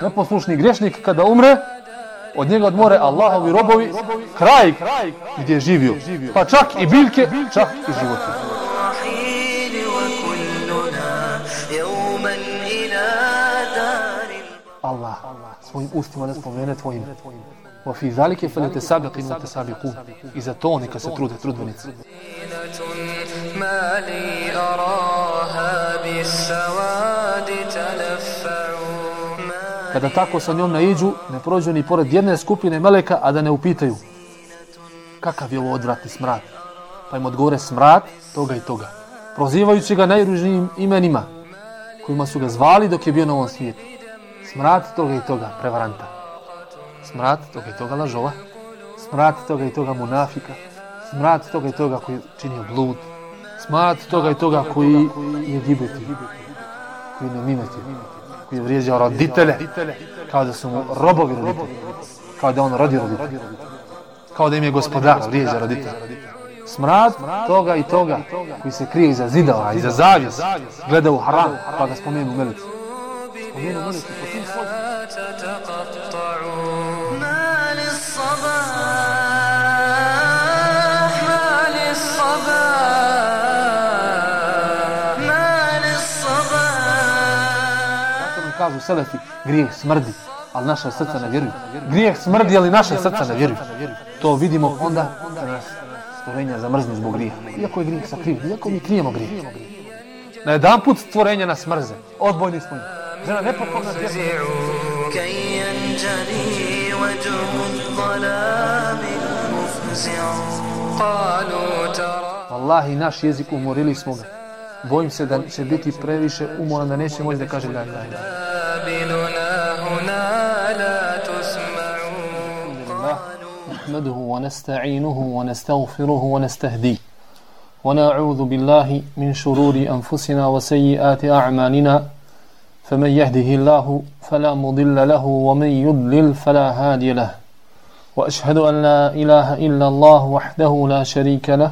Neposlušni griješnik kada umre, od njega odmore Allahovi robovi, kraj gdje je živio. Pa čak i biljke, čak i životinje. الرحيل وكلنا يوما إلى دار Allah svojim ustima ne spomene tvojim. Wa fi zalike felete sabiqin wa tasabiqun. I za to neka se trude trudbenici. ما لي أراها بالسواد تلفع Kada tako sa njom naiđu, ne prođu ni pored jedne skupine meleka, a da ne upitaju kakav je ovo odvratni smrad. Pa im odgovore smrad toga i toga. Prozivajući ga najružnijim imenima kojima su ga zvali dok je bio na ovom svijetu. Smrad toga i toga, prevaranta. Smrad toga i toga lažova. Smrad toga i toga munafika. Smrad toga i toga koji činio blud. Smrad toga i toga koji je gibetio. Koji je mimeti. Koji je vrijeđao roditelje. Kao da su mu robovi roditelji. Kao da on rodi roditelje. Kao da im je gospodar vrijeđa roditelje. Smrad toga i toga koji se krije iza zidova, iza zavjes, gleda u haram, pa ga spomenu melici. Spomenu melici po svim svojim. kažu selefi, grijeh smrdi, ali naša srca ne vjeruju. Grijeh smrdi, ali naša srca ne vjeruju. To vidimo onda kada nas stvorenja zamrzne zbog grijeha. Iako je grijeh sakriven, iako mi krijemo grijeh. Na jedan put stvorenja nas mrze. Odbojni smo im. Žena nepotporna vjerna. كي ينجلي وجه الظلام المفزع قالوا ترى Wallahi, naš jezik umorili smo ga. Bojim se da će biti previše umoran da neće moći da kaže la ilaha illallah. نحمده ونستعينه ونستغفره ونستهديه ونعوذ بالله من شرور أنفسنا وسيئات أعمالنا فمن يهده الله فلا مضل له ومن يضلل فلا هادي له وأشهد أن لا إله إلا الله وحده لا شريك له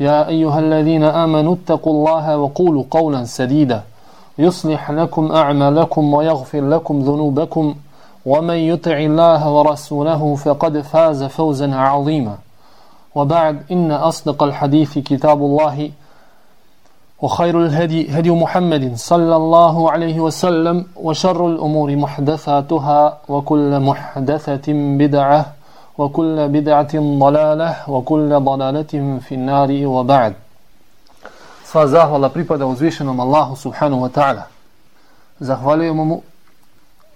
يا أيها الذين آمنوا اتقوا الله وقولوا قولا سديدا. يصلح لكم أعمالكم ويغفر لكم ذنوبكم. ومن يطع الله ورسوله فقد فاز فوزا عظيما. وبعد إن أصدق الحديث كتاب الله. وخير الهدي هدي محمد صلى الله عليه وسلم. وشر الأمور محدثاتها. وكل محدثة بدعة. وكل بدعة ضلالة وكل ضلالة في النار وبعد Sva zahvala pripada uzvišenom Allahu subhanahu wa ta'ala. Zahvaljujemo mu,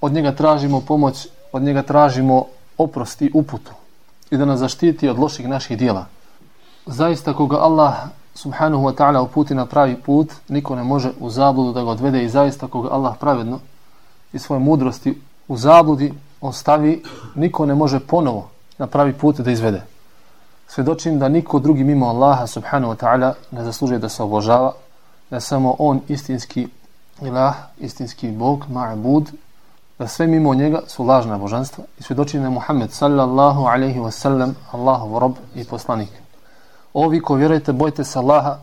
od njega tražimo pomoć, od njega tražimo oprost i uputu i da nas zaštiti od loših naših dijela. Zaista koga Allah subhanahu wa ta'ala uputi na pravi put, niko ne može u zabludu da ga odvede i zaista koga Allah pravedno i svoje mudrosti u zabludi ostavi, niko ne može ponovo na pravi put da izvede. Svedočim da niko drugi mimo Allaha subhanahu wa ta'ala ne zaslužuje da se obožava, da samo on istinski ilah, istinski bog, ma'bud, da sve mimo njega su lažna božanstva i svjedočim da je Muhammed sallallahu alaihi wa sallam Allahov rob i poslanik. Ovi ko vjerujete, bojte se Allaha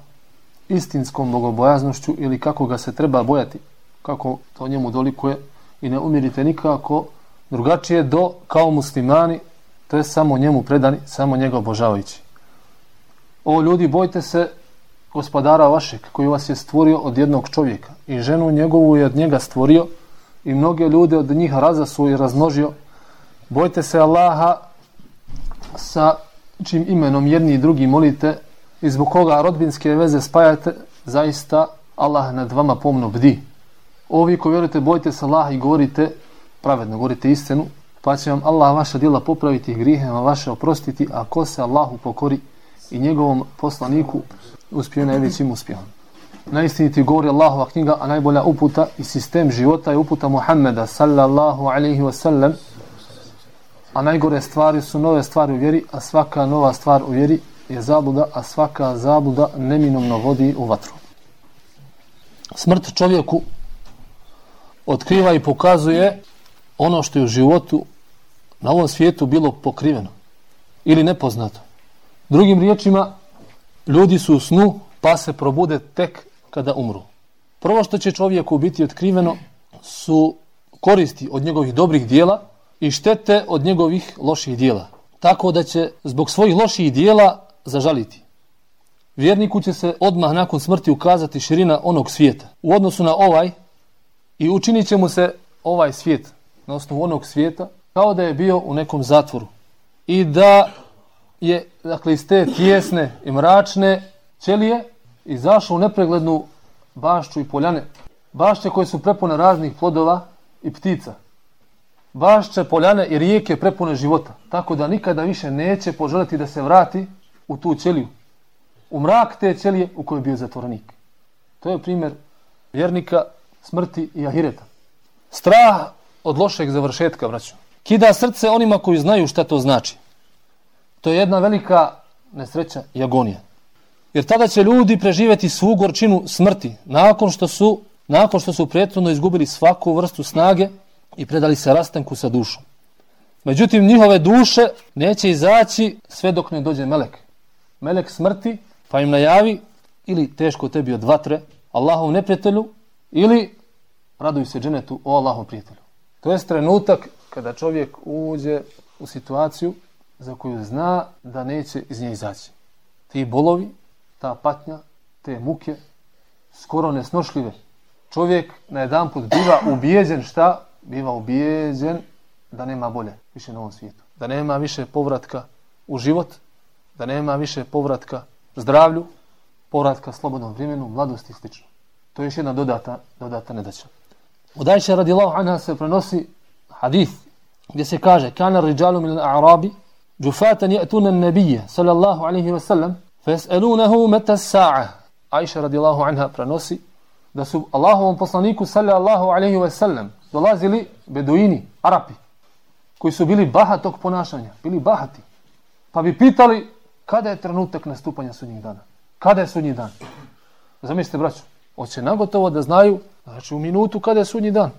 istinskom bogobojaznošću ili kako ga se treba bojati, kako to njemu dolikuje i ne umirite nikako drugačije do kao muslimani, to je samo njemu predani, samo njega obožavajući. O ljudi, bojte se gospodara vašeg koji vas je stvorio od jednog čovjeka i ženu njegovu je od njega stvorio i mnoge ljude od njih razasuo i razmnožio. Bojte se Allaha sa čim imenom jedni i drugi molite i zbog koga rodbinske veze spajate, zaista Allah nad vama pomno bdi. Ovi ko vjerujete, bojte se Allaha i govorite pravedno, govorite istinu, pa će vam Allah vaša djela popraviti i grihe vam vaše oprostiti, a ko se Allahu pokori, i njegovom poslaniku uspio najvećim uspjehom. Najistiniti govori Allahova knjiga, a najbolja uputa i sistem života je uputa Muhammeda sallallahu alaihi wa sallam, a najgore stvari su nove stvari u vjeri, a svaka nova stvar u vjeri je zabluda, a svaka zabluda neminomno vodi u vatru. Smrt čovjeku otkriva i pokazuje ono što je u životu na ovom svijetu bilo pokriveno ili nepoznato. Drugim riječima, ljudi su u snu pa se probude tek kada umru. Prvo što će čovjeku biti otkriveno su koristi od njegovih dobrih dijela i štete od njegovih loših dijela. Tako da će zbog svojih loših dijela zažaliti. Vjerniku će se odmah nakon smrti ukazati širina onog svijeta. U odnosu na ovaj i učinit će mu se ovaj svijet na osnovu onog svijeta kao da je bio u nekom zatvoru. I da je, dakle, iz te tjesne i mračne ćelije izašao u nepreglednu bašću i poljane. Bašće koje su prepune raznih plodova i ptica. Bašće, poljane i rijeke prepune života. Tako da nikada više neće poželjeti da se vrati u tu ćeliju. U mrak te ćelije u kojoj je bio zatvorenik. To je primjer vjernika, smrti i ahireta. Strah od lošeg završetka, vraću. Kida srce onima koji znaju šta to znači. To je jedna velika nesreća i agonija. Jer tada će ljudi preživjeti svu gorčinu smrti nakon što su nakon što su prethodno izgubili svaku vrstu snage i predali se rastanku sa dušom. Međutim, njihove duše neće izaći sve dok ne dođe melek. Melek smrti pa im najavi ili teško tebi od vatre Allahov neprijatelju ili raduj se dženetu o Allahov prijatelju. To je trenutak kada čovjek uđe u situaciju za koju zna da neće iz nje izaći. Ti bolovi, ta patnja, te muke, skoro nesnošljive. Čovjek na jedan put biva ubijeđen šta? Biva ubijeđen da nema bolje više na ovom svijetu. Da nema više povratka u život, da nema više povratka zdravlju, povratka slobodnom vremenu, mladosti i sl. To je još jedna dodata, dodata nedaća. Od Ajše radijallahu anha se prenosi hadith gdje se kaže kana rijalu min al-a'rabi jufatan ya'tuna an-nabiyya sallallahu alayhi wa sallam fas'alunahu mata as-sa'a Aisha radijallahu anha prenosi da su Allahovom poslaniku sallallahu alayhi wa sallam dolazili beduini, Arapi koji su bili bahatog ponašanja, bili bahati. Pa bi pitali kada je trenutak nastupanja sudnjeg dana. Kada je sudnji dan? Zamislite, braćo, hoće nagotovo da znaju, znači u minutu kada je sudnji dan.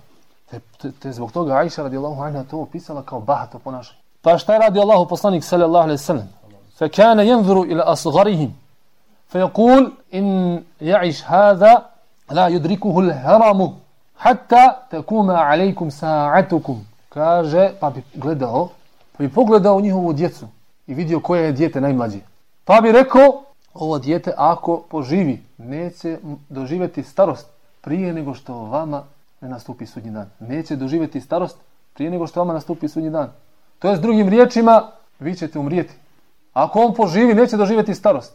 Te, te, te zbog toga Aisha radijallahu anha to opisala kao bahato ponašanje. Pa šta je radio Allahu poslanik sallallahu alejhi ve sellem? Fa kana yanzuru ila asgharihim. Fa yaqul in ya'ish hadha la yudrikuhu al-haramu hatta takuma alaykum sa'atukum. Kaže, pa bi gledao, pa bi pogledao njihovu djecu i vidio koje je dijete najmlađe. Pa bi rekao, ovo dijete ako poživi, neće doživjeti starost prije nego što vama ne nastupi sudnji dan. Neće doživjeti starost prije nego što vama nastupi sudnji dan. To je s drugim riječima, vi ćete umrijeti. Ako on poživi, neće doživjeti starost.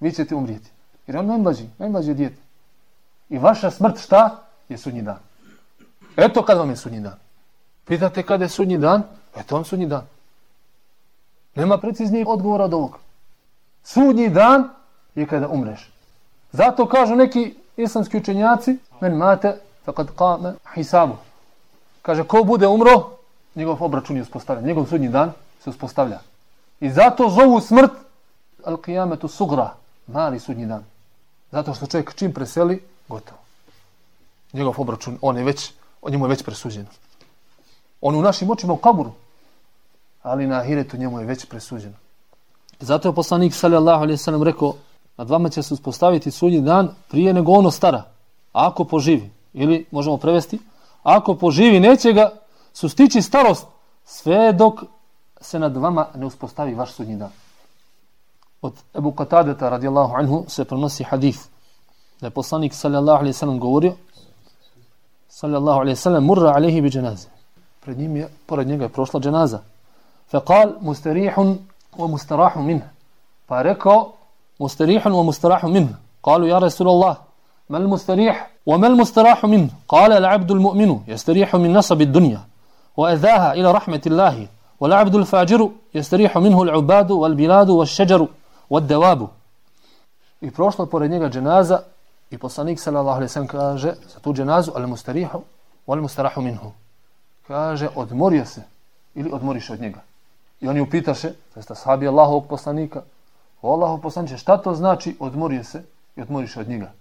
Vi ćete umrijeti. Jer on najmlađi, najmlađi dijete. I vaša smrt šta? Je sudnji dan. Eto kad vam je sudnji dan. Pitate kada je sudnji dan? Eto on sudnji dan. Nema preciznijeg odgovora od ovoga. Sudnji dan je kada umreš. Zato kažu neki islamski učenjaci, men mate faqad qama hisabu. Kaže ko bude umro, njegov obračun je uspostavljen, njegov sudnji dan se uspostavlja. I zato zovu smrt al qiyametu sugra, mali sudnji dan. Zato što čovjek čim preseli, gotovo. Njegov obračun, on je već, on njemu je već presuđen. On u našim očima u kaburu, ali na ahiretu njemu je već presuđeno Zato je poslanik sallallahu alejhi ve sellem rekao: "Nad vama će se uspostaviti sudnji dan prije nego ono stara, ako poživi." Ili možemo prevesti, ako poživi neće ga sustići starost sve dok se nad vama ne uspostavi vaš sudnji dan. Od Ebu Katadeta radijallahu anhu se prenosi hadith da je poslanik sallallahu alaihi sallam govorio sallallahu alaihi sallam murra alaihi bi dženaze. Pred njim je, pored njega je prošla dženaza. Fe musterihun mustarihun wa mustarahu minha. Pa je rekao mustarihun wa mustarahu minha. Kalu ja Rasulallah, mal mustarih وما المستراح منه قال العبد المؤمن يستريح من نصب الدنيا وأذاها إلى رحمة الله والعبد الفاجر يستريح منه العباد والبلاد والشجر od devabu. I prošla pored njega dženaza i poslanik sallallahu alaihi sallam kaže za tu dženazu al mustarihu wal mustarahu minhu. Kaže odmorio se ili odmoriš od njega. I oni upitaše, to jest ashabi Allahovog poslanika, o Allahov poslaniče, šta to znači odmorio se i odmoriš od njega?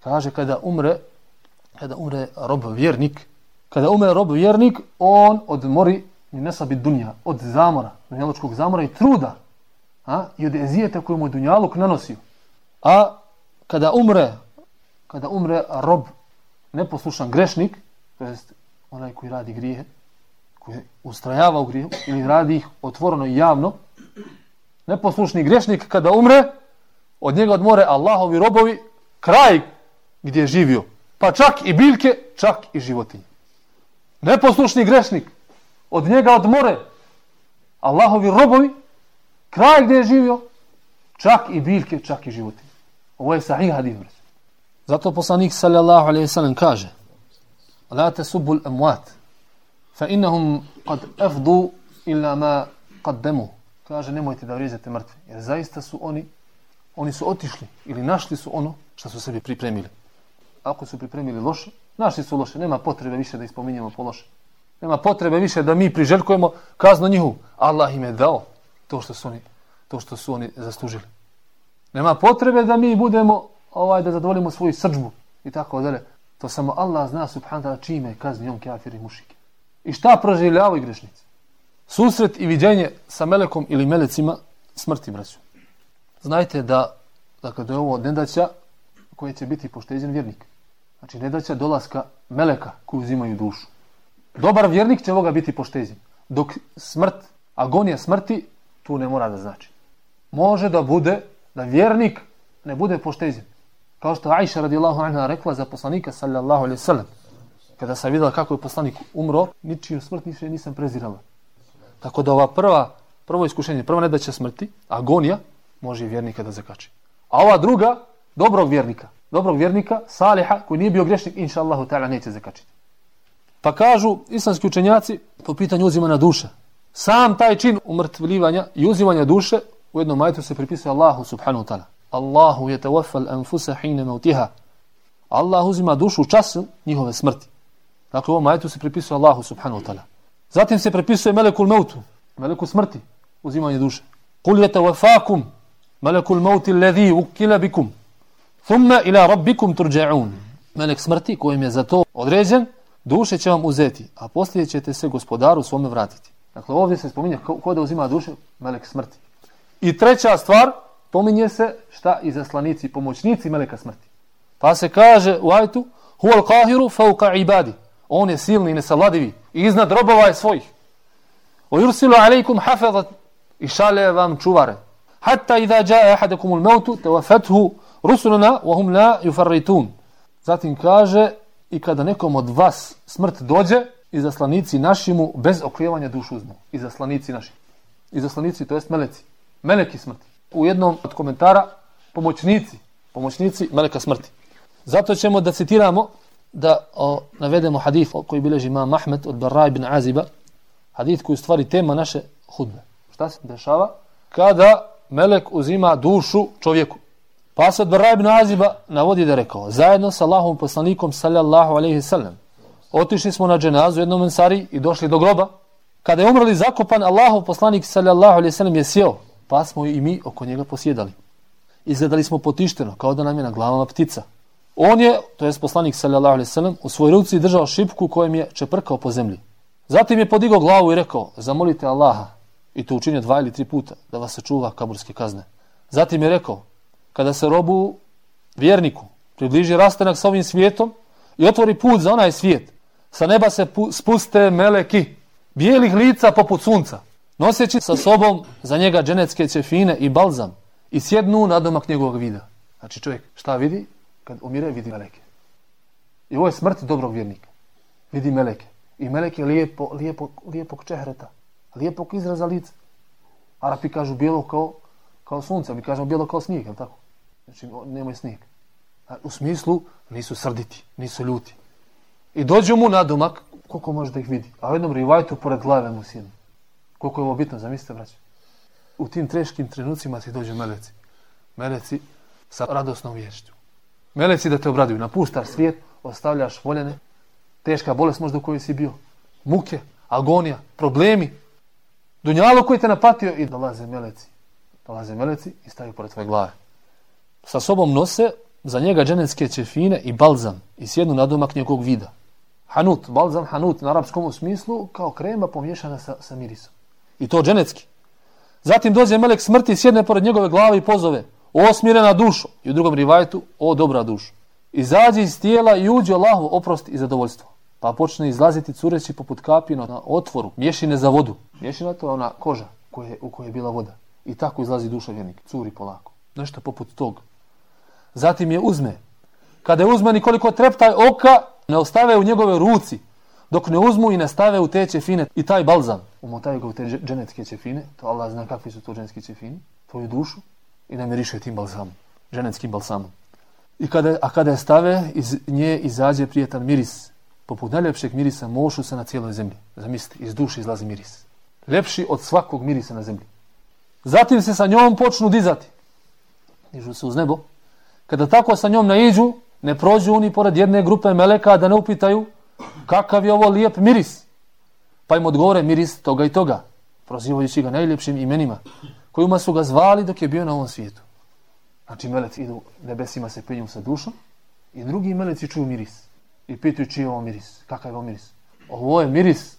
Kaže kada umre, kada umre rob vjernik, kada umre rob vjernik, on odmori i ne sabi dunja, od zamora, dunjalučkog zamora i truda, a, i od ezijeta koju mu je dunjaluk nanosio. A kada umre, kada umre rob, neposlušan grešnik, to jest onaj koji radi grijehe, koji ustrajava u grijehu ili radi ih otvoreno i javno, neposlušni grešnik kada umre, od njega odmore Allahovi robovi kraj gdje je živio. Pa čak i biljke, čak i životinje. Neposlušni grešnik, od njega odmore Allahovi robovi kraj gdje je živio, čak i biljke, čak i životinje. Ovo je sahih hadith. Zato poslanik sallallahu alaihi sallam kaže La te subul amuat fa innahum kad efdu illa ma qaddemu. Kaže nemojte da vrijeđate mrtve. Jer zaista su oni oni su otišli ili našli su ono što su sebi pripremili. Ako su pripremili loše, naši su loše. Nema potrebe više da ispominjemo po loše. Nema potrebe više da mi priželjkujemo kaznu njihu. Allah im je dao to što su oni, to što su oni zaslužili. Nema potrebe da mi budemo ovaj da zadovoljimo svoju srđbu i tako dalje. To samo Allah zna subhanahu ta'ala čime kazni on kafir i mušike. I šta proživljavaju grešnici? Susret i viđenje sa melekom ili melecima smrti, braću. Znajte da, dakle, da je ovo nedaća koje će biti pošteđen vjernik. Znači, ne da će dolaska meleka koji uzimaju dušu. Dobar vjernik će ovoga biti pošteđen. Dok smrt, agonija smrti, tu ne mora da znači. Može da bude, da vjernik ne bude pošteđen. Kao što Aisha radijallahu anha rekla za poslanika sallallahu alaihi sallam. Kada sam videla kako je poslanik umro, ničiju smrt niše nisam prezirala. Tako da ova prva, prvo iskušenje, prva ne da će smrti, agonija, može i vjernika da zakači. A ova druga, dobrog vjernika, dobrog vjernika, saliha, koji nije bio grešnik, inša Allahu ta'ala, neće zakačiti. Pa kažu islamski učenjaci po pitanju uzimanja duše. Sam taj čin umrtvljivanja i uzimanja duše u jednom majetu se pripisuje Allahu subhanahu ta'ala. Allahu je tawafal anfusa hine mautiha. Allah uzima dušu u času njihove smrti. Dakle, u ovom majetu se pripisuje Allahu subhanahu ta'ala. Zatim se pripisuje melekul mautu, meleku smrti, uzimanje duše. Kul je tawafakum, melekul mauti ledhi ukila bikum. Thumma ila rabbikum turja'un. Melek smrti kojim je za to određen, duše će vam uzeti, a poslije ćete se gospodaru svome vratiti. Dakle, ovdje se spominje ko, ko da uzima duše, melek smrti. I treća stvar, pominje se šta i zaslanici, pomoćnici meleka smrti. Pa se kaže u ajtu, huval kahiru fauka ibadi. On je silni i nesavladivi. I iznad robova je svojih. O yursilu alaikum hafezat i šale vam čuvare. Hatta idha jae ahadakum ul mautu te wafathu rusuluna wa hum la yufarritun. Zatim kaže i kada nekom od vas smrt dođe i zaslanici našimu bez oklijevanja dušu uzmu. I zaslanici naši. I zaslanici, to jest meleci. Meleki smrti. U jednom od komentara pomoćnici. Pomoćnici meleka smrti. Zato ćemo da citiramo da o, navedemo hadith koji bileži imam Ahmed od Barra ibn Aziba. Hadith koji u stvari tema naše hudbe. Šta se dešava? Kada melek uzima dušu čovjeku. Pa se od ibn Aziba navodi da rekao, zajedno sa Allahom poslanikom sallallahu alaihi sallam, otišli smo na dženazu jednom ensari i došli do groba. Kada je umrli zakopan, Allahov poslanik sallallahu alaihi sallam je sjeo, pa smo i mi oko njega posjedali. Izgledali smo potišteno, kao da nam je na glavama ptica. On je, to je poslanik sallallahu alaihi sallam, u svojoj ruci držao šipku kojem je čeprkao po zemlji. Zatim je podigao glavu i rekao, zamolite Allaha, i to učinio dva ili tri puta, da vas sačuva kaburske kazne. Zatim je rekao, kada se robu vjerniku približi rastanak sa ovim svijetom i otvori put za onaj svijet, sa neba se spuste meleki, bijelih lica poput sunca, noseći sa sobom za njega dženecke ćefine i balzam i sjednu na domak njegovog vida. Znači čovjek šta vidi? Kad umire vidi meleke. I ovo je smrt dobrog vjernika. Vidi meleke. I meleke lijepo, lijepo, lijepog čehreta. Lijepog izraza lica. Arapi kažu bijelo kao, kao sunce. Mi kažemo bijelo kao snijeg, je tako? Znači, nemoj snijeg. U smislu, nisu srditi, nisu ljuti. I dođu mu na domak, koliko može da ih vidi. A u jednom rivajtu pored glave mu sjednu. Koliko je ovo bitno, zamislite, braće. U tim treškim trenucima ti dođu meleci. Meleci sa radosnom vješću. Meleci da te obraduju. Napuštaš svijet, ostavljaš voljene, teška bolest možda u kojoj si bio, muke, agonija, problemi, dunjalo koji te napatio i dolaze meleci. Dolaze meleci i staju pored tvoje glave. Sa sobom nose za njega dženecke ćefine i balzam i sjednu na domak njegovog vida. Hanut, balzam hanut na arapskom smislu kao krema pomiješana sa, sa mirisom. I to dženecki. Zatim dođe melek smrti, sjedne pored njegove glave i pozove o smirena dušo i u drugom rivajtu o dobra dušo. Izađi iz tijela i uđe Allahu oprost i zadovoljstvo. Pa počne izlaziti cureći poput kapina na otvoru, mješine za vodu. Mješina to je ona koža koje, u kojoj je bila voda. I tako izlazi duša vjernika, curi polako. Nešto poput tog. Zatim je uzme. Kada je uzme nikoliko treptaj oka, ne ostave u njegove ruci, dok ne uzmu i ne stave u te ćefine i taj balzam. Umotaju ga u te dženetske ćefine, to Allah zna kakvi su to dženetske ćefini, tvoju dušu i namiriše tim balzamom, dženetskim balsamom. I kada, a kada je stave, iz nje izađe prijetan miris. Poput najljepšeg mirisa mošu se na cijeloj zemlji. Zamislite, iz duše izlazi miris. Ljepši od svakog mirisa na zemlji. Zatim se sa njom počnu dizati. Dižu se uz nebo. Kada tako sa njom naiđu, ne prođu oni pored jedne grupe meleka da ne upitaju kakav je ovo lijep miris. Pa im odgovore miris toga i toga, prozivajući ga najljepšim imenima, kojima su ga zvali dok je bio na ovom svijetu. Znači meleci idu nebesima se penju sa dušom i drugi meleci čuju miris. I pitaju čiji je ovo miris, kakav je ovo miris. Ovo je miris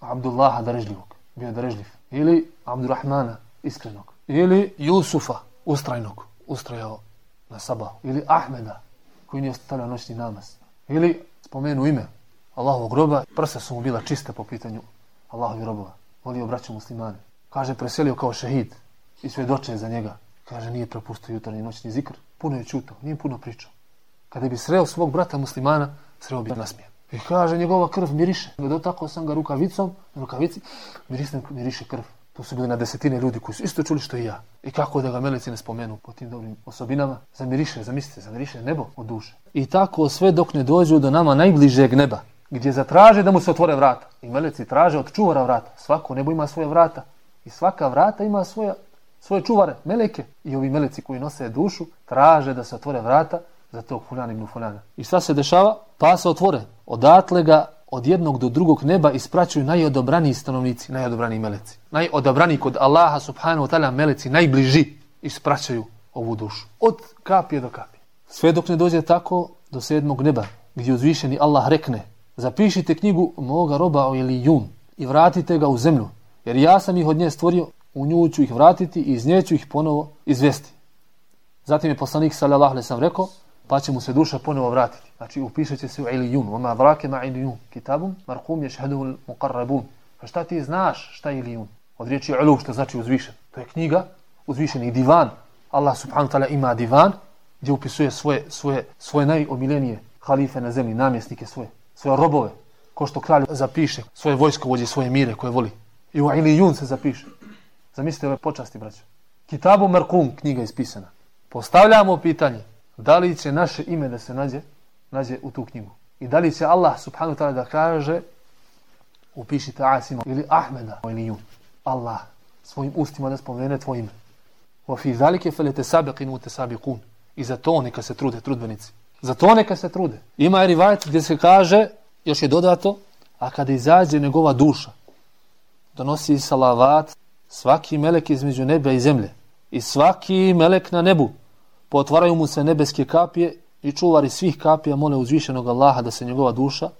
Abdullaha darežljivog, bio darežljiv. Ili Abdurrahmana, iskrenog. Ili Jusufa, ustrajnog, ustrajao na sabahu. Ili Ahmeda, koji nije ostavljao noćni namaz. Ili spomenu ime Allahovog groba, prsa su mu bila čista po pitanju Allahovi robova. Volio braću muslimane. Kaže, preselio kao šehid i svjedoče za njega. Kaže, nije propustio jutarnji noćni zikr. Puno je čutao, nije puno pričao. Kada bi sreo svog brata muslimana, sreo bi nasmijen. I kaže, njegova krv miriše. Dotakao sam ga rukavicom, rukavici, mirisne, miriše krv. To su bili na desetine ljudi koji su isto čuli što i ja. I kako da ga meleci ne spomenu po tim dobrim osobinama, zamiriše, zamislite, zamiriše nebo od duše. I tako sve dok ne dođu do nama najbližeg neba, gdje zatraže da mu se otvore vrata. I meleci traže od čuvara vrata. Svako nebo ima svoje vrata. I svaka vrata ima svoje, svoje čuvare, meleke. I ovi meleci koji nose dušu traže da se otvore vrata za tog fulana ibn fulana. I šta se dešava? Pa se otvore. Odatle ga od jednog do drugog neba ispraćuju najodobraniji stanovnici, najodobraniji meleci. Najodobraniji kod Allaha subhanahu wa ta'ala meleci, najbliži ispraćaju ovu dušu. Od kapije do kapije. Sve dok ne dođe tako do sedmog neba, gdje uzvišeni Allah rekne, zapišite knjigu moga roba o jun i vratite ga u zemlju, jer ja sam ih od nje stvorio, u nju ću ih vratiti i iz nje ću ih ponovo izvesti. Zatim je poslanik sallallahu alejhi ve rekao, pa će mu se duša ponovo vratiti. Znači upišeće će se u Ilijun, oma vrake ma Ilijun, kitabum markum je šheduhu muqarrabun. Pa šta ti znaš šta je Ilijun? Od riječi ulu, što znači uzvišen. To je knjiga, uzvišeni divan. Allah subhanahu ta'ala ima divan, gdje upisuje svoje, svoje, svoje najomiljenije halife na zemlji, namjesnike svoje, svoje robove, ko što kralj zapiše svoje vojsko vođe, svoje mire koje voli. I u Ilijun se zapiše. Zamislite ove počasti, braćo. Kitabu Merkum, knjiga ispisana. Postavljamo pitanje, da li će naše ime da se nađe, nađe u tu knjigu. I da li će Allah subhanahu wa ta'ala da kaže upišite Asima ili Ahmeda ili Jun. Allah svojim ustima da spomene tvoj ime. Wa fi zalike felete sabiqin u te. I za to neka se trude trudbenici. Za to neka se trude. Ima je rivajet gdje se kaže, još je dodato, a kada izađe njegova duša, donosi salavat svaki melek između neba i zemlje i svaki melek na nebu potvaraju mu se nebeske kapije i čuvari svih kapija mole uzvišenog Allaha da se njegova duša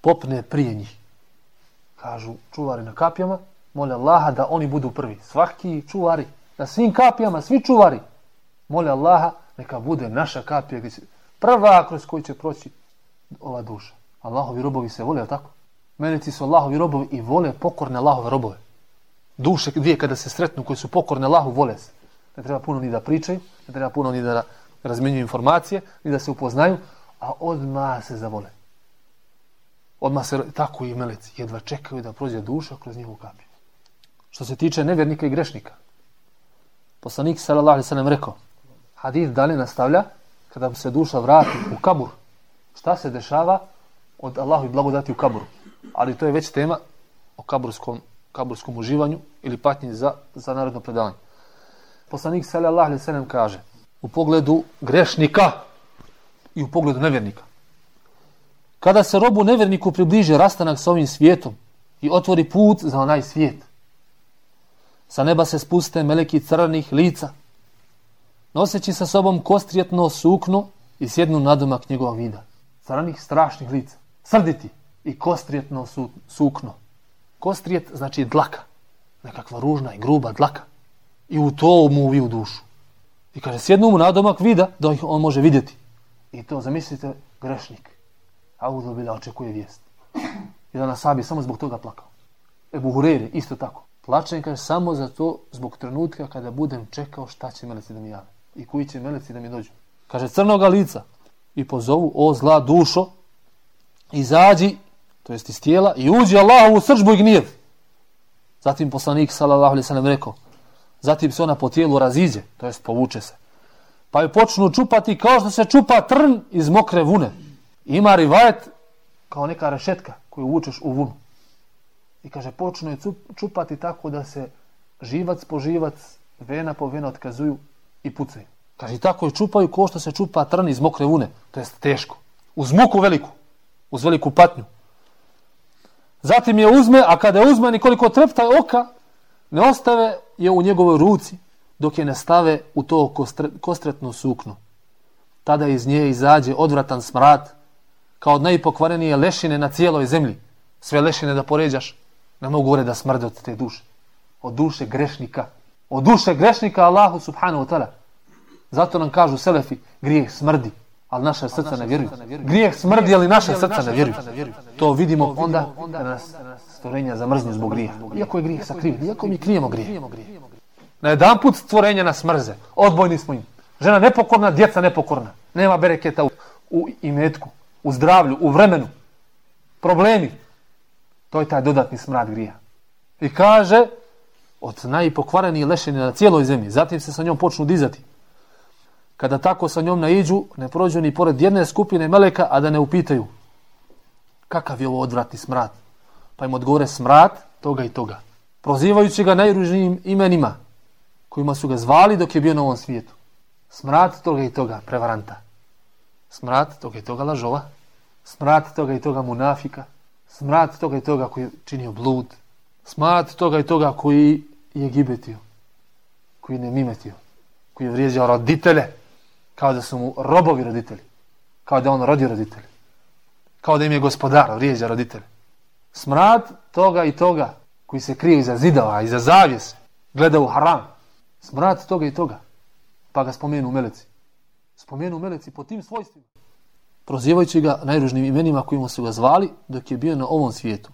popne prije njih. Kažu čuvari na kapijama, mole Allaha da oni budu prvi. Svaki čuvari, na svim kapijama, svi čuvari, mole Allaha neka bude naša kapija prva kroz koju će proći ova duša. Allahovi robovi se vole, tako? Meleci su Allahovi robovi i vole pokorne Allahove robove. Duše dvije kada se sretnu koji su pokorne Allahu vole se ne treba puno ni da pričaju, ne treba puno ni da razmenjuju informacije, ni da se upoznaju, a odma se zavole. Odma se, tako i meleci, jedva čekaju da prođe duša kroz njihovu kapiju. Što se tiče nevjernika i grešnika, poslanik sallallahu alejhi ve sellem rekao, Hadis dalje nastavlja, kada se duša vrati u kabur, šta se dešava od Allahu i blagodati u kaburu. Ali to je već tema o kaburskom, kaburskom uživanju ili patnji za, za narodno predavanje poslanik sallallahu alejhi ve sellem kaže u pogledu grešnika i u pogledu nevjernika. Kada se robu nevjerniku približi rastanak sa ovim svijetom i otvori put za onaj svijet, sa neba se spuste meleki crnih lica, noseći sa sobom kostrijetno sukno i sjednu nadomak njegova vida. Crnih strašnih lica, srditi i kostrijetno su, sukno. Kostrijet znači dlaka, nekakva ružna i gruba dlaka. I u to mu uvi u dušu. I kaže, sjednu mu nadomak vida da ih on može vidjeti. I to, zamislite, grešnik. A uzlo bila očekuje vijest. I da na sabi samo zbog toga plakao. Ebu Hureyre, isto tako. Plačem, kaže, samo za to, zbog trenutka kada budem čekao šta će meleci da mi jave. I koji će meleci da mi dođu. Kaže, crnoga lica. I pozovu, o zla dušo, izađi, to jest iz tijela, i uđi Allahu u srđbu i gnjev. Zatim poslanik, sallallahu alaihi sallam, rekao, zatim se ona po tijelu raziđe, to jest povuče se. Pa je počnu čupati kao što se čupa trn iz mokre vune. Ima rivajet kao neka rešetka koju vučeš u vunu. I kaže, počnu je čupati tako da se živac po živac, vena po vena otkazuju i pucaju. Kaže, i tako je čupaju kao što se čupa trn iz mokre vune. To jest teško. Uz muku veliku. Uz veliku patnju. Zatim je uzme, a kada je uzme nikoliko trepta oka, ne ostave je u njegovoj ruci dok je ne stave u to kostretno sukno. Tada iz nje izađe odvratan smrad kao od najpokvarenije lešine na cijeloj zemlji. Sve lešine da poređaš, ne mogu gore da smrde od te duše. Od duše grešnika. Od duše grešnika Allahu subhanahu wa ta'ala. Zato nam kažu selefi, grijeh smrdi, ali naše srca ne vjeruju. Grijeh smrdi, ali naše srca ne vjeruju. To vidimo onda da nas stvorenja zamrzne zbog grija. Iako je grijeh sakriven, iako mi krijemo grijeh. Na jedan put stvorenja nas mrze. Odbojni smo im. Žena nepokorna, djeca nepokorna. Nema bereketa u, u imetku, u zdravlju, u vremenu. Problemi. To je taj dodatni smrad grija. I kaže, od najpokvareniji lešeni na cijeloj zemlji. Zatim se sa njom počnu dizati. Kada tako sa njom naiđu, ne prođu ni pored jedne skupine meleka, a da ne upitaju kakav je ovo odvratni smrad. Pa im odgovore smrad toga i toga. Prozivajući ga najružnijim imenima kojima su ga zvali dok je bio na ovom svijetu. Smrad toga i toga prevaranta. Smrad toga i toga lažova. Smrad toga i toga munafika. Smrad toga i toga koji je činio blud. Smrad toga i toga koji je gibetio. Koji ne mimetio. Koji je vrijeđao roditelje kao da su mu robovi roditelji. Kao da on rodi roditelji. Kao da im je gospodar, vrijeđa roditelji. Smrad toga i toga koji se krije iza zidova, iza zavijese, gleda u haram. Smrad toga i toga. Pa ga spomenu meleci. Spomenu meleci po tim svojstvima. Prozivajući ga najružnim imenima kojima su ga zvali dok je bio na ovom svijetu.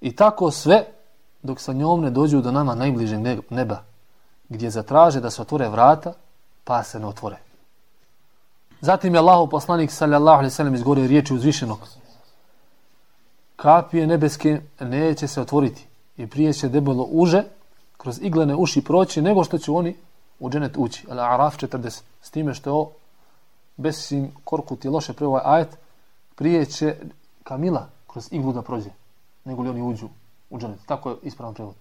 I tako sve dok sa njom ne dođu do nama najbližeg neba, gdje zatraže da se otvore vrata, pa se ne otvore. Zatim je Allahov poslanik sallallahu alejhi ve sellem izgovorio riječi uzvišenog. Kapije nebeske neće se otvoriti i prije će debelo uže kroz iglene uši proći nego što će oni u dženet ući. Al Araf 40. S time što je bez sim korkut je loše pre ovaj ajet prije će kamila kroz iglu da prođe nego li oni uđu u dženet. Tako je ispravan prevod.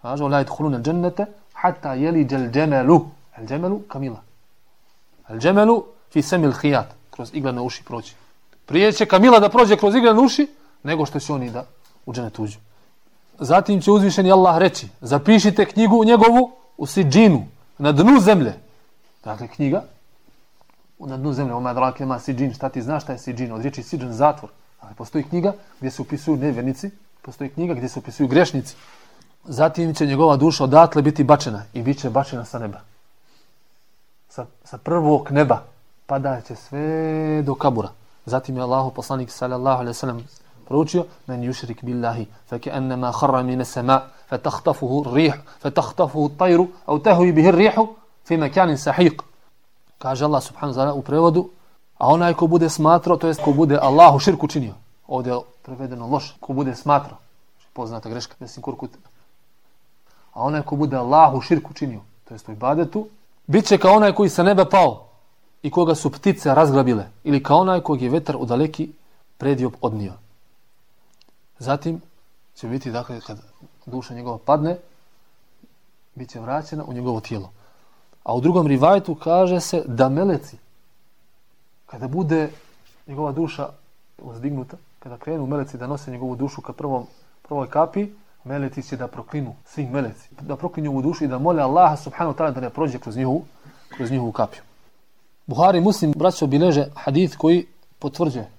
Kaže, la idhuluna džennete hatta jeli džel džemelu. El džemelu kamila. Al džemelu fi semil hijat, kroz iglene uši proći. Prije će Kamila da prođe kroz iglene uši, nego što će oni da u dženet uđu. Zatim će uzvišeni Allah reći, zapišite knjigu njegovu u siđinu, na dnu zemlje. Dakle, knjiga, na dnu zemlje, oma drake ima siđin, šta ti znaš šta je siđin, od riječi siđin zatvor. Ali postoji knjiga gdje se upisuju nevjernici, postoji knjiga gdje se upisuju grešnici. Zatim će njegova duša odatle biti bačena i bit će bačena sa neba sa, sa prvog neba padaće sve do kabura. Zatim je Allahu poslanik sallallahu alejhi ve sellem proučio men yushrik billahi fa kharra min as-sama' fa takhtafuhu ar-rih fa takhtafuhu at-tayr aw tahwi bihi ar-rih fi makan sahiq. Kaže Allah subhanahu wa ta'ala u prevodu a onaj ko bude smatrao to jest ko bude Allahu širku činio. Ovdje je prevedeno loš, ko bude smatrao. Poznata greška, da kurkut. A onaj ko bude Allahu širku činio, to jest u ibadetu, bit će kao onaj koji sa neba pao i koga su ptice razgrabile ili kao onaj kog je vetar u daleki predio odnio. Zatim će biti, dakle, kad duša njegova padne, bit će vraćena u njegovo tijelo. A u drugom rivajtu kaže se da meleci, kada bude njegova duša uzdignuta, kada krenu meleci da nose njegovu dušu ka prvom, prvoj kapi, meleci će da proklinu, svi meleci, da proklinju ovu dušu i da mole Allaha subhanahu ta'ala da ne prođe kroz njihovu, kroz njihovu kapiju. Buhari muslim braćo bileže hadith koji potvrđuje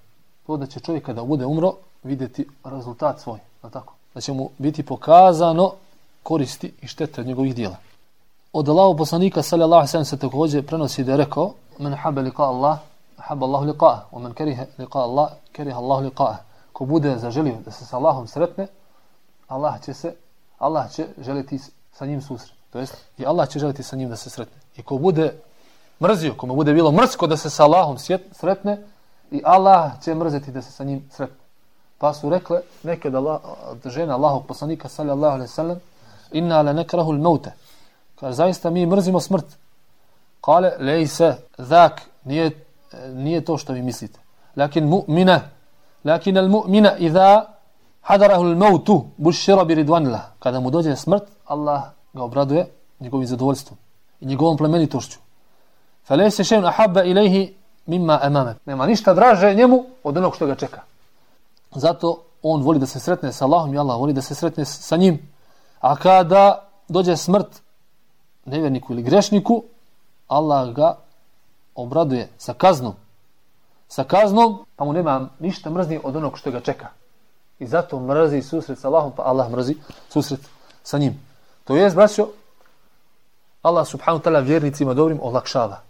to da će čovjek kada bude umro vidjeti rezultat svoj, na tako? Da će mu biti pokazano koristi i štete od njegovih dijela. Od Allahu poslanika sallallahu alejhi ve sellem se također prenosi da je rekao: "Men habba liqa Allah, habba Allahu liqa'ah, wa man kariha liqa Allah, kariha Allahu liqa'ah." Ko bude zaželio da se sa Allahom sretne, Allah će se Allah će želiti sa njim susret. To jest, i Allah će želiti sa njim da se sretne. I ko bude mrzio, kome bude bilo mrsko da se sa Allahom sretne, i Allah će mrzeti da se sa njim sretne. Pa su rekle neke da Allah, žena Allahog poslanika sallallahu alaihi sallam, inna la nekrahu l-maute. Kaže, zaista mi mrzimo smrt. Kale, lejse, zak, nije, nije to što vi mislite. Lakin mu'mina, lakin al mu'mina idha Hadarahul mautu bushira bi ridwanillah. Kada mu dođe smrt, Allah ga obraduje njegovim zadovoljstvom i njegovom plemenitošću. falesa shay'un ahabba ilayhi mimma amama. Nema ništa draže njemu od onog što ga čeka. Zato on voli da se sretne sa Allahom i Allah voli da se sretne sa njim. A kada dođe smrt nevjerniku ili grešniku, Allah ga obraduje sa kaznom. Sa kaznom, pa mu nema ništa mrznije od onog što ga čeka. I zato mrzi susret sa Allahom, pa Allah mrzi susret sa njim. To je, braćo, Allah subhanahu ta'ala vjernicima dobrim olakšava.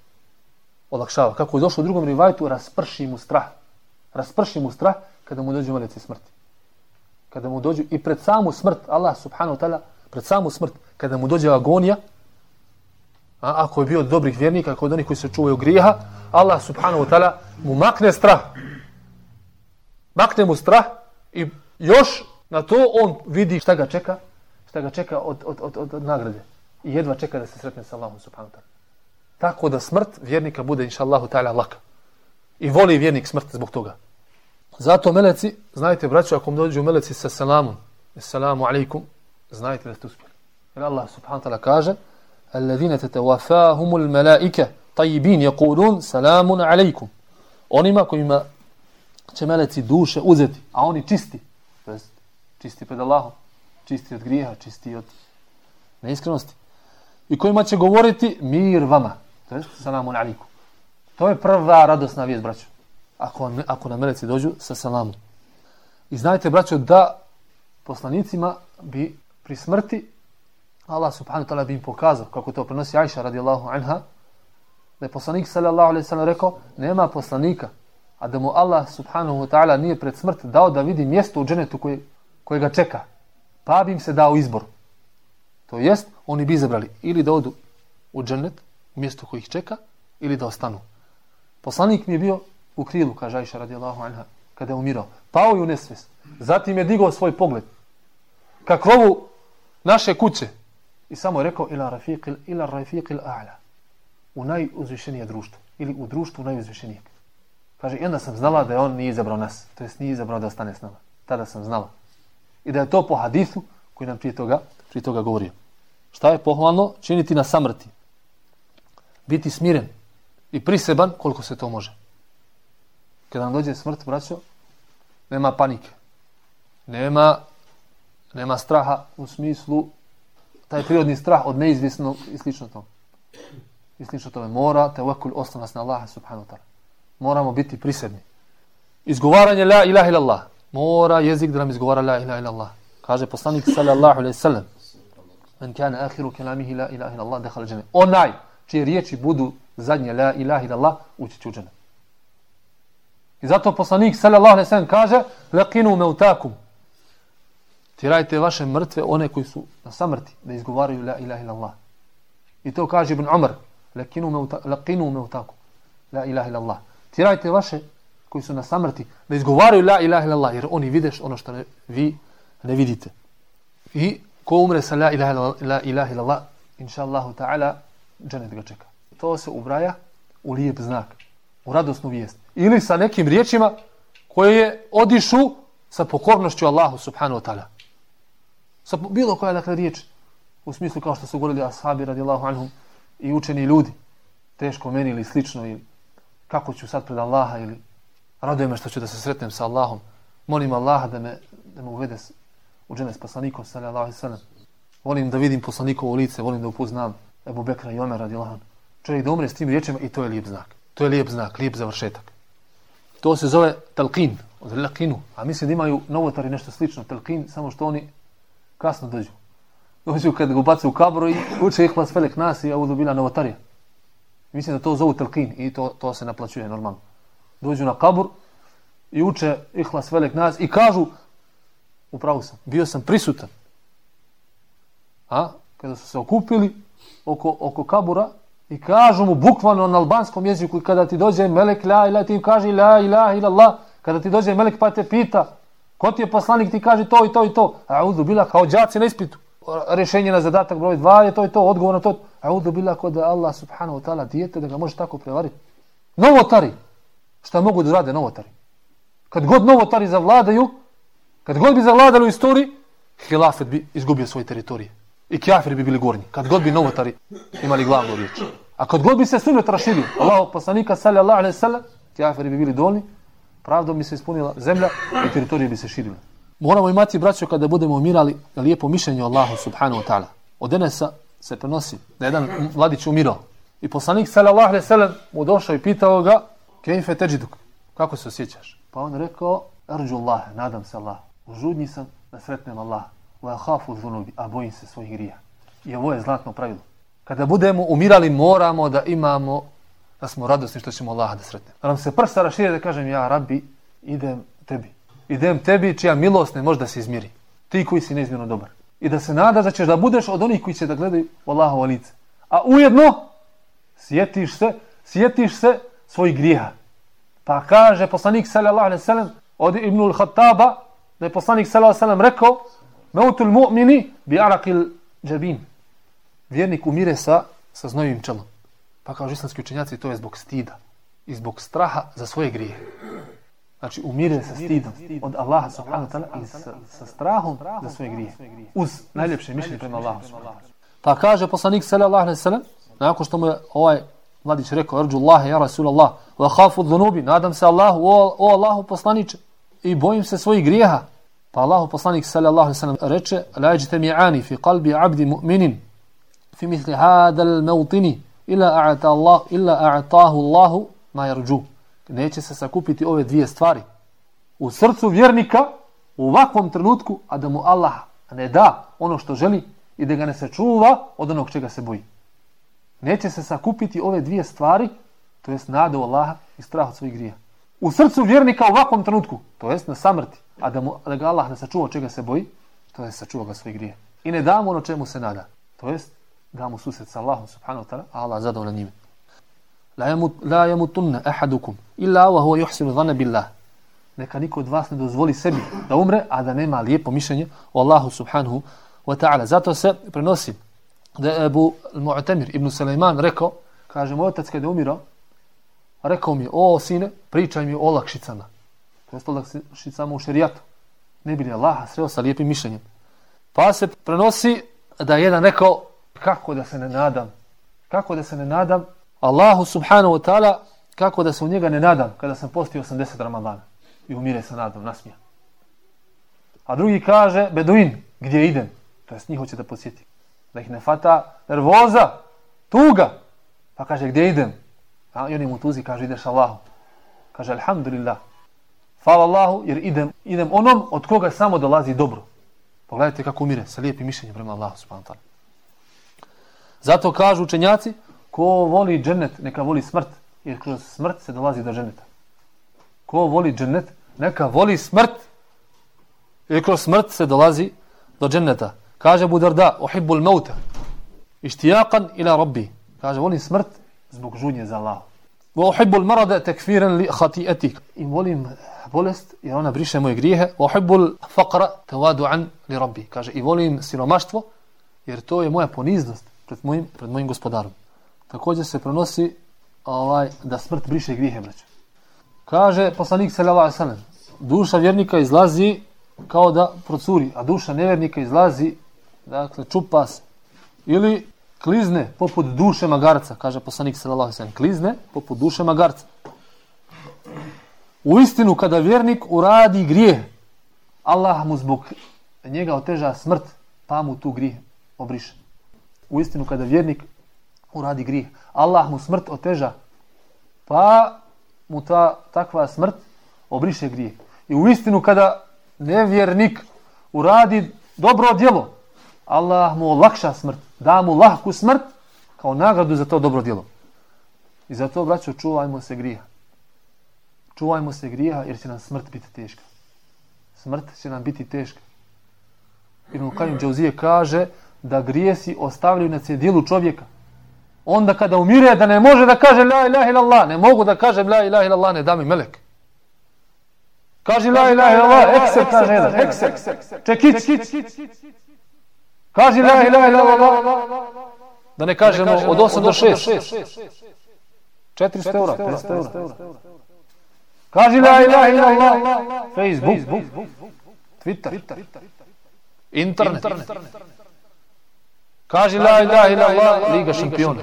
Olakšava. Kako je došlo u drugom rivajtu, rasprši mu strah. Rasprši mu strah kada mu dođu meleci smrti. Kada mu dođu i pred samu smrt, Allah subhanahu ta'ala, pred samu smrt, kada mu dođe agonija, a ako je bio od dobrih vjernika, ako od onih koji se čuvaju grijeha, Allah subhanahu ta'ala mu makne strah. Makne mu strah i još na to on vidi šta ga čeka, šta ga čeka od, od, od, od, od nagrade. I jedva čeka da se sretne sa Allahom subhanahu ta'ala. Tako da smrt vjernika bude inša Allahu ta'ala laka. I voli vjernik smrt zbog toga. Zato meleci, znajte braćo, ako dođu meleci sa salamom, assalamu alaikum, znajte da ste uspjeli. Jer Allah subhanahu ta'ala kaže, الذين تتوفاهم الملائكة طيبين يقولون سلام عليكم onima kojima će meleci duše uzeti, a oni čisti, to jest čisti pred Allahom, čisti od grijeha, čisti od neiskrenosti, i kojima će govoriti mir vama, to jest salamun aliku. To je prva radosna vijest, braćo, ako, ako na meleci dođu sa salamom. I znajte, braćo, da poslanicima bi pri smrti Allah subhanahu wa ta'ala bi im pokazao, kako to prenosi Aisha radijallahu anha, da je poslanik sallallahu alaihi sallam rekao, nema poslanika, a da mu Allah subhanahu wa ta'ala nije pred smrt dao da vidi mjesto u dženetu koje, koje ga čeka. Pa bi im se dao izbor. To jest, oni bi izabrali ili da odu u dženet, u mjesto koje ih čeka, ili da ostanu. Poslanik mi je bio u krilu, kaže Aisha radijallahu anha, kada je umirao. Pao je u nesvest. Zatim je digao svoj pogled. Ka krovu naše kuće, I samo je rekao ila rafiqil ila rafiqil a'la. U najuzvišenije društvo ili u društvu najuzvišenijeg. Kaže, i onda sam znala da je on nije izabrao nas, to jest nije izabrao da ostane s nama. Tada sam znala. I da je to po hadithu koji nam prije toga, prije toga govorio. Šta je pohvalno? Činiti na samrti. Biti smiren i priseban koliko se to može. Kada nam dođe smrt, braćo, nema panike. Nema, nema straha u smislu taj prirodni strah od neizvisnog i slično to. I slično tome. Mora te uvekul osnovna na Allaha subhanahu ta'ala. Moramo biti prisebni. Izgovaranje la ilaha illallah. Mora jezik da nam izgovara la ilaha illallah. Kaže poslanik sallallahu alaihi sallam. Men kana ahiru kelamihi la ilaha illallah dakhala dehal džene. Onaj čije riječi budu zadnje la ilaha illallah ući će u džene. I zato poslanik sallallahu alaihi sallam kaže "Laqinu mautakum." Tirajte vaše mrtve, one koji su na samrti, da izgovaraju la ilaha illallah. I to kaže Ibn Umar, lakinu me, la ilaha illallah. Tirajte vaše koji su na samrti, da izgovaraju la ilaha illallah, jer oni videš ono što ne, vi ne vidite. I ko umre sa la ilaha, la ilaha illallah, inša Allahu ta'ala, dženet ga čeka. To se ubraja u lijep znak, u radosnu vijest. Ili sa nekim riječima koje je odišu sa pokornošću Allahu subhanahu wa ta'ala. Sa bilo koja dakle riječ u smislu kao što su govorili ashabi radijallahu anhum i učeni ljudi, teško meni ili slično, ili kako ću sad pred Allaha, ili raduje me što ću da se sretnem sa Allahom, molim Allaha da me, da me uvede u džene s poslanikom, sallallahu alaihi sallam. Volim da vidim poslanikovo lice, volim da upoznam Ebu Bekra i Omer radi Allahom. Čovjek da umre s tim riječima i to je lijep znak. To je lijep znak, lijep završetak. To se zove talqin, od lakinu. A mislim da imaju novotari nešto slično, talqin, samo što oni kasno dođu. Dođu kad ga ubacu u kabru i uče ih vas felek nas i ovu bila novotarija. Mislim da to zovu telkin i to, to se naplaćuje normalno. Dođu na kabur i uče ihlas velek nas i kažu upravo sam, bio sam prisutan. A? Kada su se okupili oko, oko kabura i kažu mu bukvalno na albanskom jeziku i kada ti dođe melek la ila ti im kaže la ilaha ila Allah kada ti dođe melek pa te pita ko ti je poslanik ti kaže to i to i to a uzu bila kao đaci na ispitu rješenje na zadatak broj 2 je to i to odgovor na to Audu bila kod Allah subhanahu wa ta'ala dijete da ga može tako prevariti novotari šta mogu da rade novotari kad god novotari zavladaju kad god bi zavladali u istoriji hilafet bi izgubio svoje teritorije i kjafiri bi bili gornji. Kad god bi novotari imali glavnu riječ. A kad god bi se sunet raširio, Allah poslanika sallallahu alaihi sallam, kjafiri bi bili dolni, pravdom bi se ispunila zemlja i teritorije bi se širile. Moramo imati, braćo, kada budemo umirali lijepo mišljenje Allahu subhanahu wa ta'ala. Od Enesa se prenosi da jedan mladić umirao. I poslanik sallallahu alejhi ve sellem mu došao i pitao ga, kejfe tejiduk? kako se osjećaš? Pa on rekao, "Arju Allah, nadam se Allah. Žudni sam da sretnem Allah. Wa khafu dhunubi, a bojim se svojih grija. I ovo je zlatno pravilo. Kada budemo umirali, moramo da imamo, da smo radosni što ćemo Allaha da sretnemo. Da nam se prsa rašire da kažem, ja, rabbi, idem tebi. Idem tebi, čija milost ne može da se izmiri. Ti koji si neizmjerno dobar. I da se nadaš da ćeš da budeš od onih koji će da gledaju u Allahovo lice. A ujedno, sjetiš se, sjetiš se svojih grijeha. Pa kaže poslanik sallallahu alejhi ve sellem od Ibnul Khattaba da je poslanik sallallahu alejhi ve sellem rekao Mautul mu'mini bi araqil jabin. Vjernik umire sa sa znojim čelom. Pa kažu islamski učenjaci to je zbog stida i zbog straha za svoje grijehe. Znači umire sa stidom od Allaha subhanahu wa ta'ala i sa, sa strahom za svoje grije. Uz najljepše mišljenje prema Allahu subhanahu wa ta'ala. Pa kaže poslanik sallallahu alejhi ve sellem nakon što mu je ovaj mladić rekao arđu Allahe, ja Rasulallah wa khafu dhunubi nadam se Allahu o, o Allahu poslanice i bojim se svojih grijeha pa Allahu poslanik sallallahu alejhi ve sellem reče la yajtami'ani fi qalbi 'abdi mu'minin fi mithli hada al-mawtini illa a'ta Allah illa a'tahu Allah ma yarju neće se sakupiti ove dvije stvari u srcu vjernika u ovakvom trenutku a da mu Allah ne da ono što želi i da ga ne sačuva od onog čega se boji neće se sakupiti ove dvije stvari, to jest nada u Allaha i strah od svojih grija. U srcu vjernika u ovakvom trenutku, to jest na samrti, a da, mu, da ga Allah ne sačuva od čega se boji, to jest sačuva ga svojih grija. I ne da mu ono čemu se nada, to jest da mu susret sa Allahom subhanahu wa ta'ala, a Allah zadovoljan njime. La, yamut, la yamutunna ahadukum illa wa huwa yuhsinu dhanna billah. Neka niko od vas ne dozvoli sebi da umre, a da nema lijepo mišljenje o Allahu subhanahu wa ta'ala. Zato se prenosi da je Ebu Mu'tamir ibn Sulejman rekao, kaže, moj otac kada je umirao, rekao mi, o sine, pričaj mi o olakšicama. To je olakšicama u šerijatu. Ne bi li Allaha sreo sa lijepim mišljenjem. Pa se prenosi da je jedan rekao, kako da se ne nadam, kako da se ne nadam, Allahu subhanahu wa ta'ala, kako da se u njega ne nadam, kada sam postio 80 ramadana i umire sa nadom, nasmija. A drugi kaže, Beduin, gdje idem? To jest njih hoće da posjeti da ih ne fata nervoza, tuga. Pa kaže, gdje idem? A i oni mu tuzi, kaže, ideš Allahu. Kaže, alhamdulillah. Hvala Allahu, jer idem, idem onom od koga samo dolazi dobro. Pogledajte kako umire, sa lijepim mišljenjem prema Allahu, subhanahu wa ta'ala. Zato kažu učenjaci, ko voli džennet, neka voli smrt, jer kroz smrt se dolazi do dženneta. Ko voli džennet, neka voli smrt, jer kroz smrt se dolazi do dženneta. Kaže Budarda, uhibbul mauta, ištijakan ila rabbi. Kaže, volim smrt zbog žunje za Allah. Wa uhibbul marada takfiran li khati'ati. I volim bolest jer ona briše moje grijehe. Wa uhibbul faqra tawadu'an li rabbi. Kaže, i volim siromaštvo jer to je moja poniznost pred mojim, pred mojim gospodarom. Također se prenosi ovaj, da smrt briše grijehe, braća. Kaže poslanik sallallahu alejhi ve sellem, duša vjernika izlazi kao da procuri, a duša nevjernika izlazi dakle čupa se. Ili klizne poput duše magarca, kaže poslanik sallallahu alejhi ve sellem, klizne poput duše magarca. U istinu kada vjernik uradi grijeh, Allah mu zbog njega oteža smrt, pa mu tu grijeh obriše. U istinu kada vjernik uradi grijeh, Allah mu smrt oteža, pa mu ta takva smrt obriše grije. I u istinu kada nevjernik uradi dobro djelo, Allah mu olakša smrt, da mu lahku smrt kao nagradu za to dobro djelo. I zato, braćo, čuvajmo se grija. Čuvajmo se grija jer će nam smrt biti teška. Smrt će nam biti teška. Ibn Kajim Džauzije kaže da grijesi ostavljaju na cjedilu čovjeka. Onda kada umire da ne može da kaže la ilaha illallah, ne mogu da kaže la ilaha illallah, ne da mi melek. Kaže la ilaha illallah, ekse, kaže jedan, ekse, čekić, kaže la ilaha illallah, da ne kažemo od 8 do 6, 400 eura, 500 eura. Kaže la ilaha illallah, Facebook, Twitter, internet. Kaže la ilaha illallah, Liga šampiona.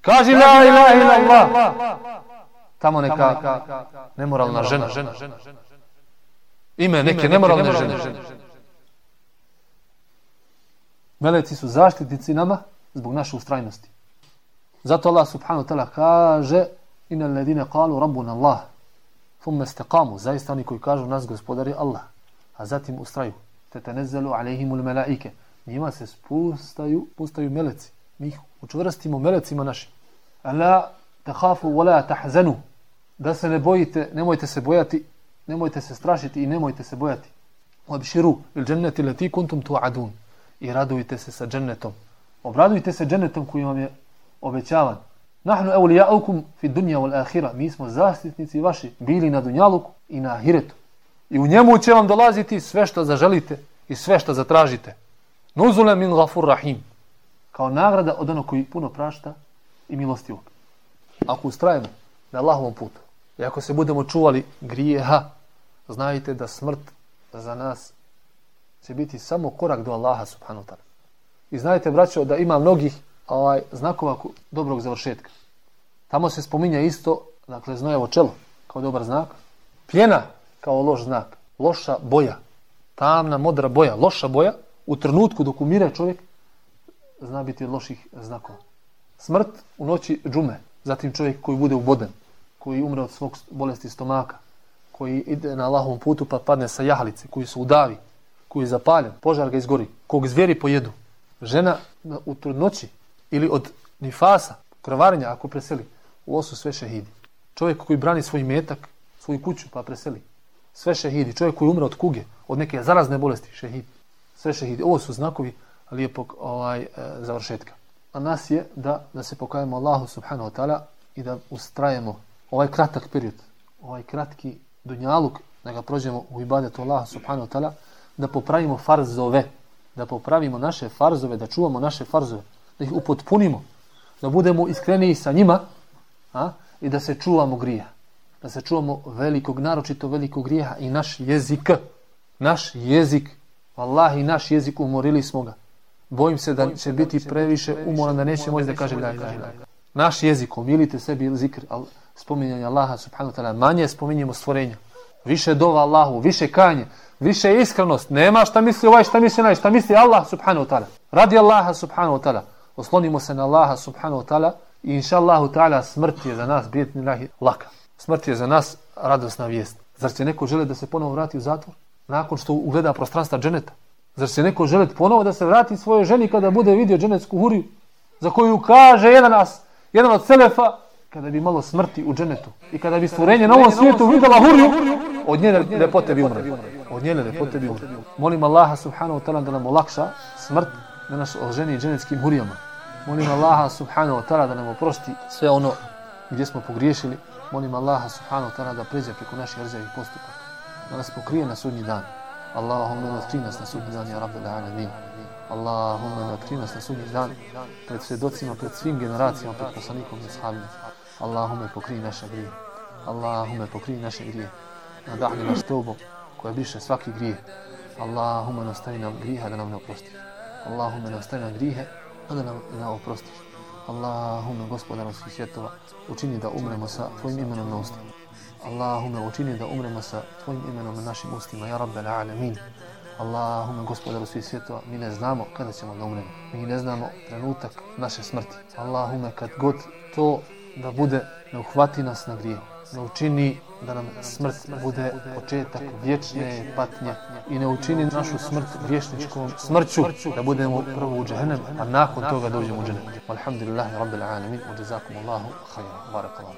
Kaže la ilaha illallah, tamo neka nemoralna žena. Ime neke nemoralne žene. Meleci su zaštitnici nama zbog naše ustrajnosti. Zato Allah subhanahu wa ta'ala kaže inna ledine kalu rabbuna Allah thumme steqamu zaista oni koji kažu nas gospodari Allah a zatim ustraju te tenezzelu alejhimul melaike. Njima se spustaju pustaju meleci. Mi ih učvrstimo melecima našim. Ala tahafu wala tahzanu. Da se ne bojite nemojte se bojati nemojte se strašiti i nemojte se bojati. Obširu il dženneti leti kuntum tu'adun. I radujte se sa džennetom. Obradujte se džennetom koji vam je obećavan. Nahnu awliyaukum fi dunja wal ahira. Mi smo zaštitnici vaši bili na dunjaluku i na ahiretu. I u njemu će vam dolaziti sve što zaželite i sve što zatražite. Nuzule min gafur rahim. Kao nagrada od onog koji puno prašta i milostivog. Ako ustrajemo na Allahovom putu i ako se budemo čuvali grijeha, znajte da smrt za nas će biti samo korak do Allaha subhanahu ta'ala. I znajte, braćo, da ima mnogih ovaj, znakova dobrog završetka. Tamo se spominja isto, dakle, znojevo čelo, kao dobar znak. Pjena, kao loš znak. Loša boja. Tamna, modra boja. Loša boja, u trenutku dok umire čovjek, zna biti loših znakova. Smrt u noći džume. Zatim čovjek koji bude uboden, koji umre od svog bolesti stomaka, koji ide na Allahovom putu pa padne sa jahalice, koji se udavi, koji je zapaljen, požar ga izgori, kog zvijeri pojedu. Žena u trudnoći ili od nifasa, krvarenja, ako preseli, ovo su sve šehidi. Čovjek koji brani svoj metak, svoju kuću, pa preseli. Sve šehidi. Čovjek koji umre od kuge, od neke zarazne bolesti, šehidi. Sve šehidi. Ovo su znakovi lijepog ovaj, e, završetka. A nas je da, da se pokajemo Allahu subhanahu wa ta'ala i da ustrajemo ovaj kratak period, ovaj kratki dunjaluk, da ga prođemo u ibadetu Allaha subhanahu wa ta'ala, da popravimo farzove, da popravimo naše farzove, da čuvamo naše farzove, da ih upotpunimo, da budemo iskreniji sa njima a? i da se čuvamo grija. Da se čuvamo velikog, naročito velikog grija i naš jezik, naš jezik, vallahi naš jezik umorili smo ga. Bojim se da će biti previše umoran da neće moći da kaže la ilaha ila. Naš jezik, umilite sebi zikr, spominjanje Allaha subhanahu wa ta'ala, manje spominjemo stvorenja. Više dova Allahu, više kanje, više iskrenost. Nema šta misli ovaj, šta misli naj, šta misli Allah subhanahu wa ta'ala. Radi Allaha subhanahu wa ta'ala. Oslonimo se na Allaha subhanahu wa ta'ala i inša Allahu ta'ala smrt je za nas lahi laka. Smrt je za nas radosna vijest. Zar će neko žele da se ponovo vrati u zatvor? Nakon što ugleda prostranstva dženeta? Zar će neko žele ponovo da se vrati svojoj ženi kada bude vidio dženetsku huriju? Za koju kaže jedan, as, jedan od selefa kada bi malo smrti u dženetu i kada bi stvorenje na ovom svijetu vidjela huriju, od njene lepote bi umre. Od njene lepote bi umre. Molim Allaha subhanahu wa ta'ala da nam olakša smrt da nas oženi dženetskim hurijama. Molim Allaha subhanahu wa ta'ala da nam oprosti sve ono gdje smo pogriješili. Molim Allaha subhanahu wa ta'ala da pređe preko naših rđavih postupaka. Da nas pokrije na sudnji dan. Allahumma natkri nas na sudnji dan, ja rabbi alamin. Allahumma natkri nas na sudnji dan pred svjedocima, pred svim generacijama, pred poslanikom i sahabima. Allahumma pokri naše grije. Allahumma pokri naše grije. Nadahni nas tobo koja biše svaki grije. Allahumma nastavi nam griha da nam ne oprosti. Allahumma nastavi nam grijehe, a da nam ne oprostiš. Allahume, gospodaru svih svjetova, učini da umremo sa tvojim imenom na ustima. Allahume, učini da umremo sa tvojim imenom na našim ustima, ja rabbel alamin. Allahume, gospodaru svih svjetova, mi ne znamo kada ćemo da umremo. Mi ne znamo trenutak naše smrti. Allahume, kad god to da bude, ne uhvati nas na grijehu. Ne učini da nam smrt bude početak vječne patnje i ne učini našu smrt vječničkom smrću da budemo prvo u džehennem, a nakon toga dođemo u džehennem. Alhamdulillahi rabbil alamin, u jazakum Allahu khayra. Barakallahu.